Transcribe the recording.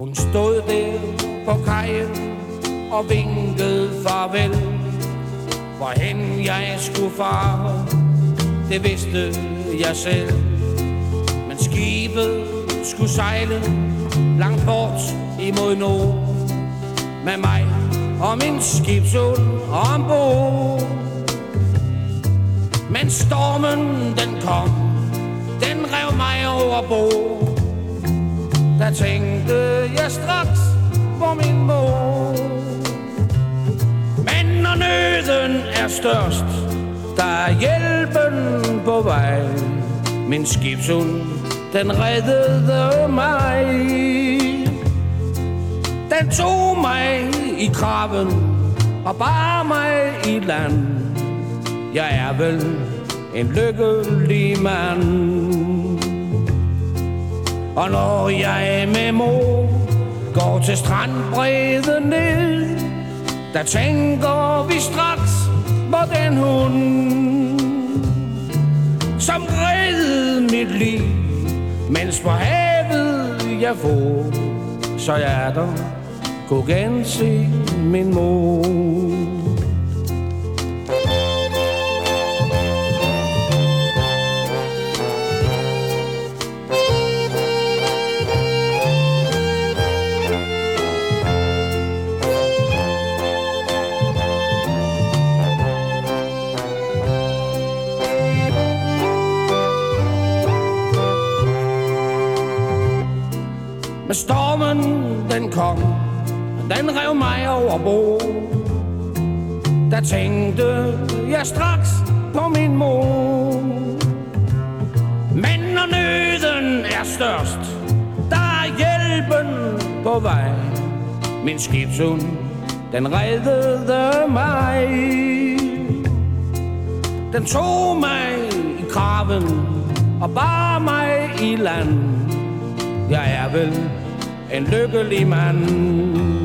Hun stod der på kajen og vinkede farvel. Hvorhen jeg skulle fare, det vidste jeg selv. Men skibet skulle sejle langt bort imod nord. Med mig og min skibsund ombord. Men stormen den kom, den rev mig over bord. Der tænkte jeg straks på min mor. Men når nøden er størst, der er hjælpen på vej. Min skibshund, den reddede mig. Den tog mig i kraven og bar mig i land. Jeg er vel en lykkelig mand. Og når jeg med mor går til strandbredden ned, der tænker vi straks på den hund, som reddede mit liv, mens på havet jeg får, så jeg der kunne gense min mor. Men stormen, den kom, den rev mig over bord. Der tænkte jeg straks på min mor. Men når nøden er størst, der er hjælpen på vej. Min skibshund, den reddede mig. Den tog mig i kraven og bar mig i land. Jeg er vel en lykkelig mand.